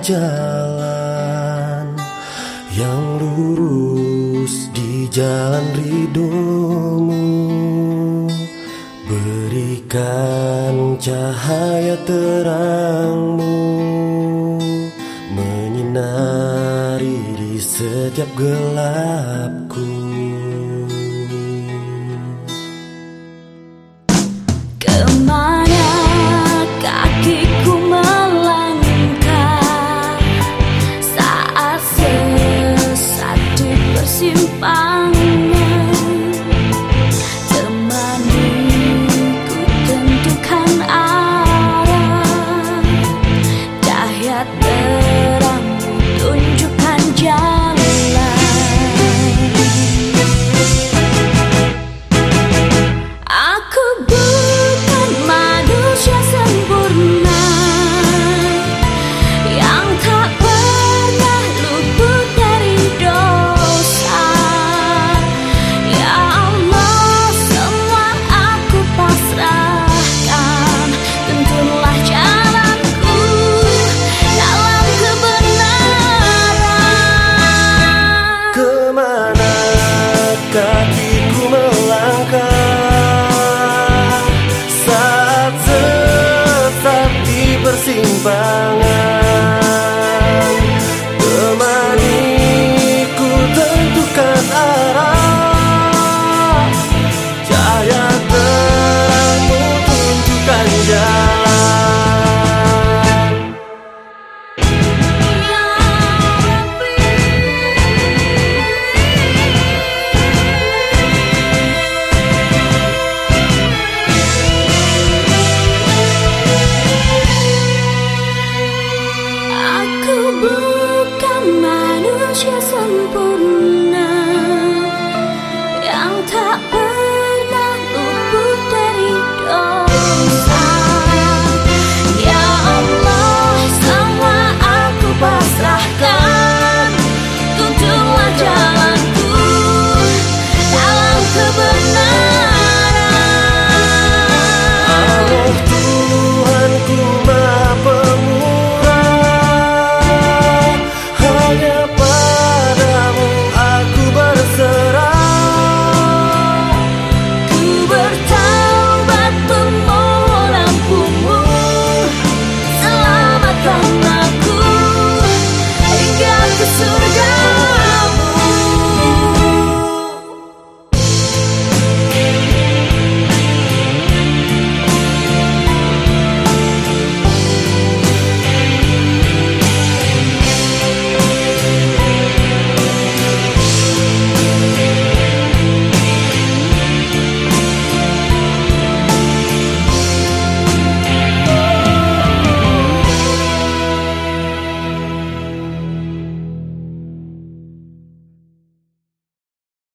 jalan yang lurus di jalan ridhomu. Berikan cahaya terangmu Menyinari di setiap gelapku by rasakan